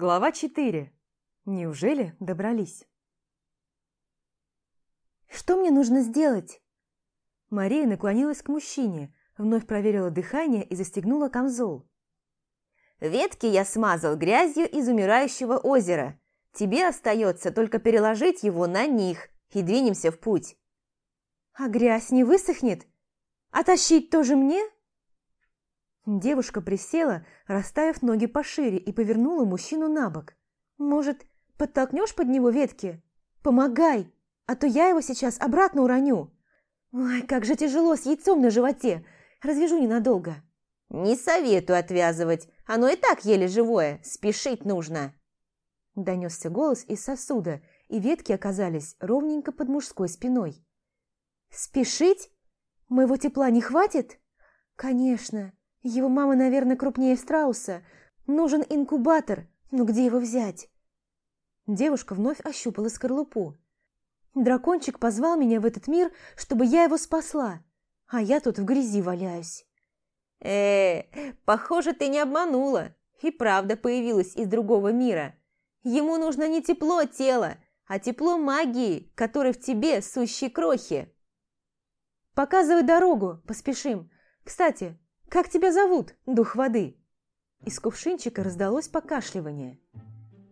Глава 4. Неужели добрались? Что мне нужно сделать? Мария наклонилась к мужчине, вновь проверила дыхание и застегнула камзол. Ветки я смазал грязью из умирающего озера. Тебе остается только переложить его на них, и двинемся в путь. А грязь не высохнет? А тащить тоже мне? Девушка присела, расставив ноги пошире, и повернула мужчину на бок. «Может, подтолкнешь под него ветки? Помогай, а то я его сейчас обратно уроню. Ой, как же тяжело с яйцом на животе. Развяжу ненадолго». «Не советую отвязывать, оно и так еле живое, спешить нужно». Донесся голос из сосуда, и ветки оказались ровненько под мужской спиной. «Спешить? Моего тепла не хватит?» «Конечно, его мама, наверное, крупнее страуса. Нужен инкубатор, но где его взять? Девушка вновь ощупала скорлупу. Дракончик позвал меня в этот мир, чтобы я его спасла, а я тут в грязи валяюсь. э, -э похоже, ты не обманула. И правда появилась из другого мира. Ему нужно не тепло тела, а тепло магии, которой в тебе сущие крохи. Показывай дорогу, поспешим. Кстати, «Как тебя зовут, дух воды?» Из кувшинчика раздалось покашливание.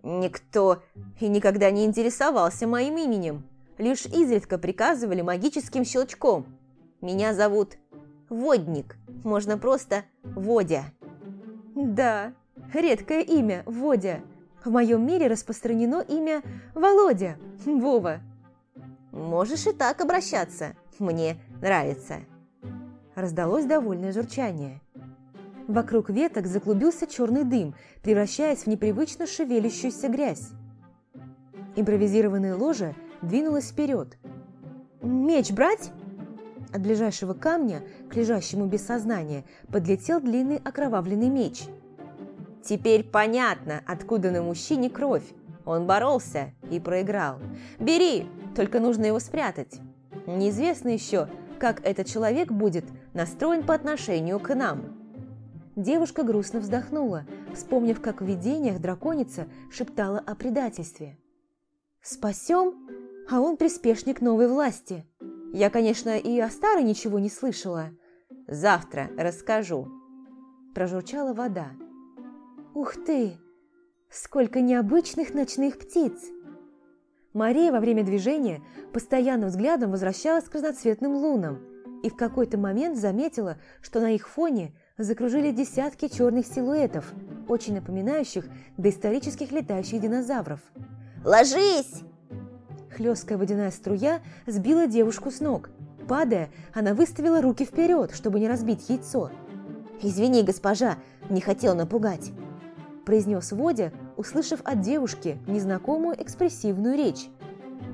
«Никто и никогда не интересовался моим именем. Лишь изредка приказывали магическим щелчком. Меня зовут Водник, можно просто Водя». «Да, редкое имя Водя. В моем мире распространено имя Володя, Вова». «Можешь и так обращаться, мне нравится» раздалось довольное журчание. Вокруг веток заклубился черный дым, превращаясь в непривычно шевелящуюся грязь. Импровизированное ложе двинулось вперед. «Меч брать?» От ближайшего камня к лежащему без сознания подлетел длинный окровавленный меч. «Теперь понятно, откуда на мужчине кровь. Он боролся и проиграл. Бери, только нужно его спрятать. Неизвестно еще, как этот человек будет настроен по отношению к нам. Девушка грустно вздохнула, вспомнив, как в видениях драконица шептала о предательстве. «Спасем, а он приспешник новой власти. Я, конечно, и о старой ничего не слышала. Завтра расскажу», – прожурчала вода. «Ух ты! Сколько необычных ночных птиц!» Мария во время движения постоянным взглядом возвращалась к разноцветным лунам и в какой-то момент заметила, что на их фоне закружили десятки черных силуэтов, очень напоминающих доисторических летающих динозавров. «Ложись!» Хлесткая водяная струя сбила девушку с ног. Падая, она выставила руки вперед, чтобы не разбить яйцо. «Извини, госпожа, не хотел напугать», – произнес Водя, услышав от девушки незнакомую экспрессивную речь.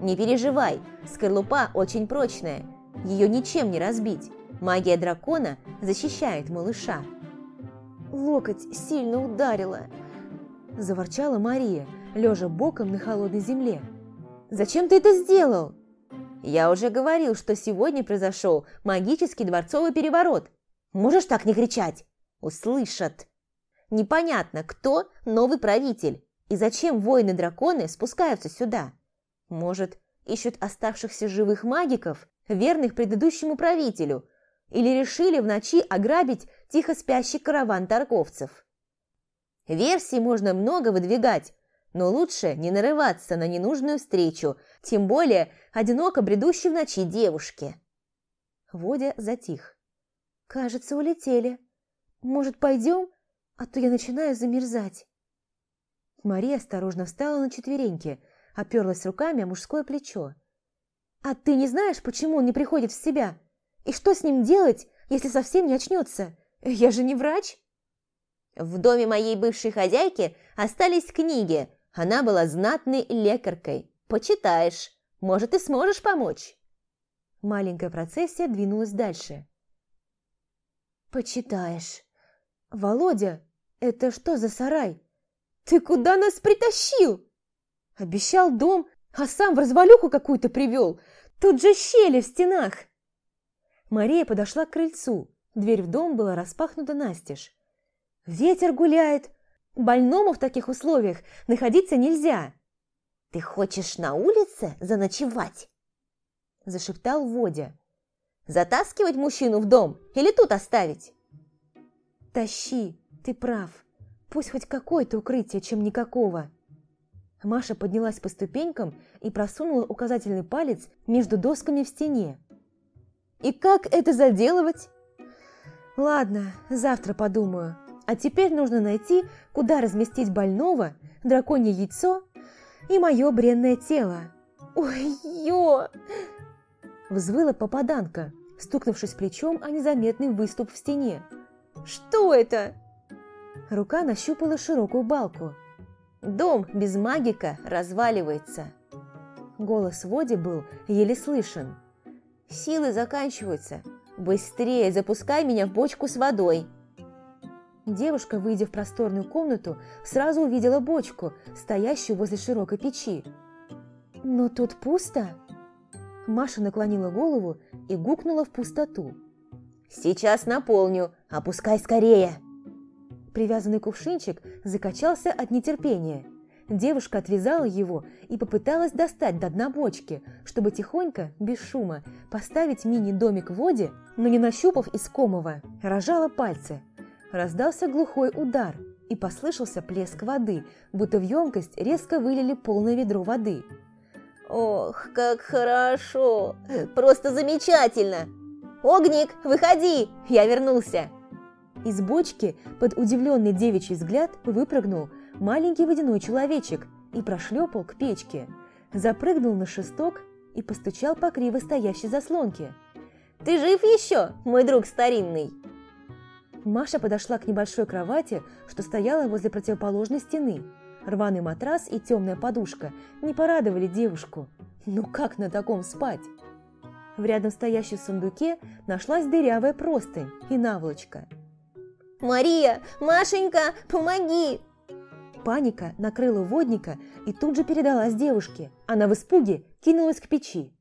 «Не переживай, скорлупа очень прочная, ее ничем не разбить. Магия дракона защищает малыша». «Локоть сильно ударила», – заворчала Мария, лежа боком на холодной земле. «Зачем ты это сделал?» «Я уже говорил, что сегодня произошел магический дворцовый переворот. Можешь так не кричать? Услышат!» Непонятно, кто новый правитель и зачем воины-драконы спускаются сюда. Может, ищут оставшихся живых магиков, верных предыдущему правителю, или решили в ночи ограбить тихо спящий караван торговцев. Версий можно много выдвигать, но лучше не нарываться на ненужную встречу, тем более одиноко бредущей в ночи девушке. Водя затих. «Кажется, улетели. Может, пойдем?» а то я начинаю замерзать. Мария осторожно встала на четвереньки, оперлась руками о мужское плечо. «А ты не знаешь, почему он не приходит в себя? И что с ним делать, если совсем не очнется? Я же не врач!» В доме моей бывшей хозяйки остались книги. Она была знатной лекаркой. Почитаешь. Может, и сможешь помочь. Маленькая процессия двинулась дальше. «Почитаешь. Володя, «Это что за сарай? Ты куда нас притащил?» Обещал дом, а сам в развалюху какую-то привел. Тут же щели в стенах. Мария подошла к крыльцу. Дверь в дом была распахнута настежь. Ветер гуляет. Больному в таких условиях находиться нельзя. «Ты хочешь на улице заночевать?» Зашептал Водя. «Затаскивать мужчину в дом или тут оставить?» «Тащи, ты прав. Пусть хоть какое-то укрытие, чем никакого». Маша поднялась по ступенькам и просунула указательный палец между досками в стене. «И как это заделывать?» «Ладно, завтра подумаю. А теперь нужно найти, куда разместить больного, драконье яйцо и мое бренное тело». «Ой-ё!» Взвыла попаданка, стукнувшись плечом о незаметный выступ в стене. «Что это?» Рука нащупала широкую балку. «Дом без магика разваливается». Голос Води был еле слышен. «Силы заканчиваются. Быстрее запускай меня в бочку с водой». Девушка, выйдя в просторную комнату, сразу увидела бочку, стоящую возле широкой печи. «Но тут пусто!» Маша наклонила голову и гукнула в пустоту. «Сейчас наполню, опускай скорее!» Привязанный кувшинчик закачался от нетерпения. Девушка отвязала его и попыталась достать до дна бочки, чтобы тихонько, без шума, поставить мини-домик в воде, но не нащупав искомого, рожала пальцы. Раздался глухой удар, и послышался плеск воды, будто в емкость резко вылили полное ведро воды. «Ох, как хорошо! Просто замечательно! Огник, выходи! Я вернулся!» Из бочки под удивленный девичий взгляд выпрыгнул маленький водяной человечек и прошлепал к печке. Запрыгнул на шесток и постучал по криво стоящей заслонке. «Ты жив еще, мой друг старинный?» Маша подошла к небольшой кровати, что стояла возле противоположной стены. Рваный матрас и темная подушка не порадовали девушку. Ну как на таком спать? В рядом стоящей сундуке нашлась дырявая простынь и наволочка. «Мария! Машенька! Помоги!» Паника накрыла водника и тут же передалась девушке. Она в испуге кинулась к печи.